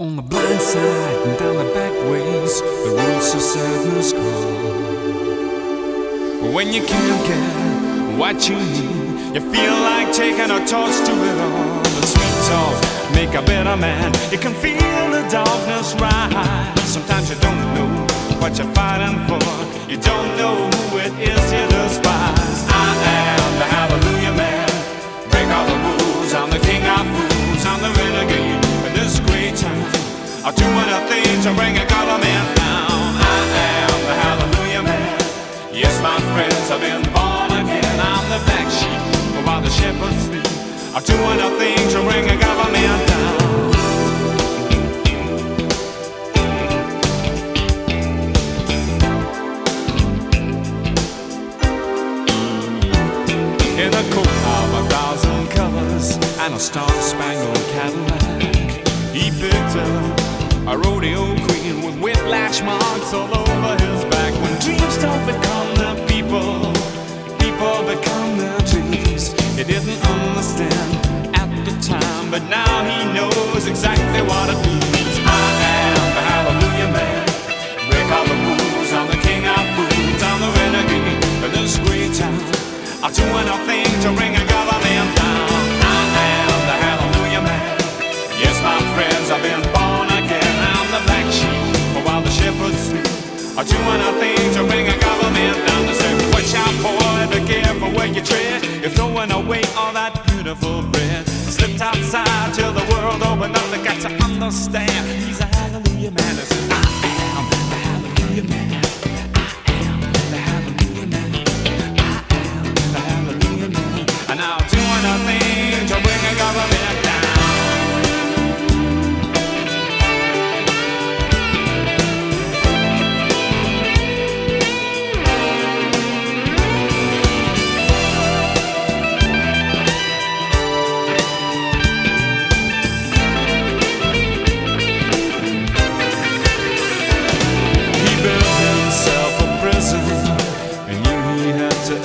On the blind side and down the back ways, the roads to sadness call. When you can't get what you need, you feel like taking a torch to it all. The sweet talk make a better man. You can feel the darkness rise. Sometimes you don't know what you're fighting for. You don't know who it is you despise. In a coat of a thousand colors and a star-spangled Cadillac, he picked up a rodeo queen with whiplash marks all over his back. When dreams don't become the people, people become their dreams. He didn't understand at the time, but now he knows exactly what it means. I'm doing a thing to bring a government down. To say, watch out, boy, be careful where you tread. You're throwing away all that beautiful bread. Slipped outside till the world opened up. They got to understand.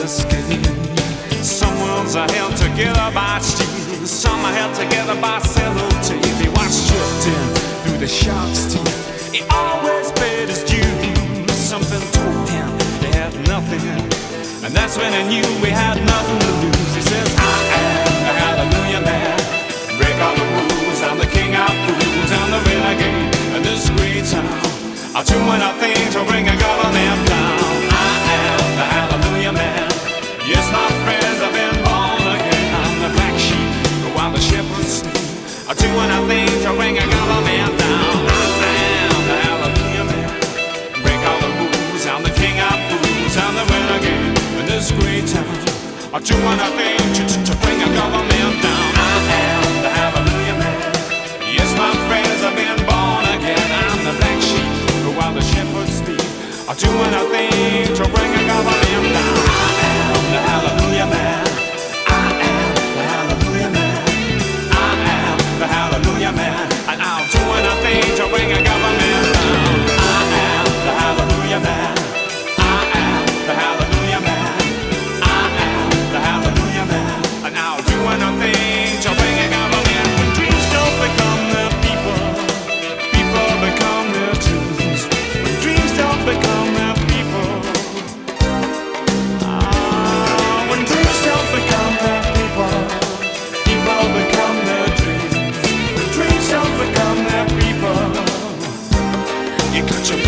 Escape. Some worlds are held together by steel, some are held together by sellotape. He stripped in through the shark's teeth. He always paid his dues. Something told him he had nothing, and that's when he knew we had nothing to lose. He says, I doing a thing to, to, to bring a government down. I am the Hallelujah Man. Yes, my friends, I've been born again. I'm the black sheep while the shepherds sleep. I'm doing a thing to bring a government down. I am the Hallelujah You got kaczą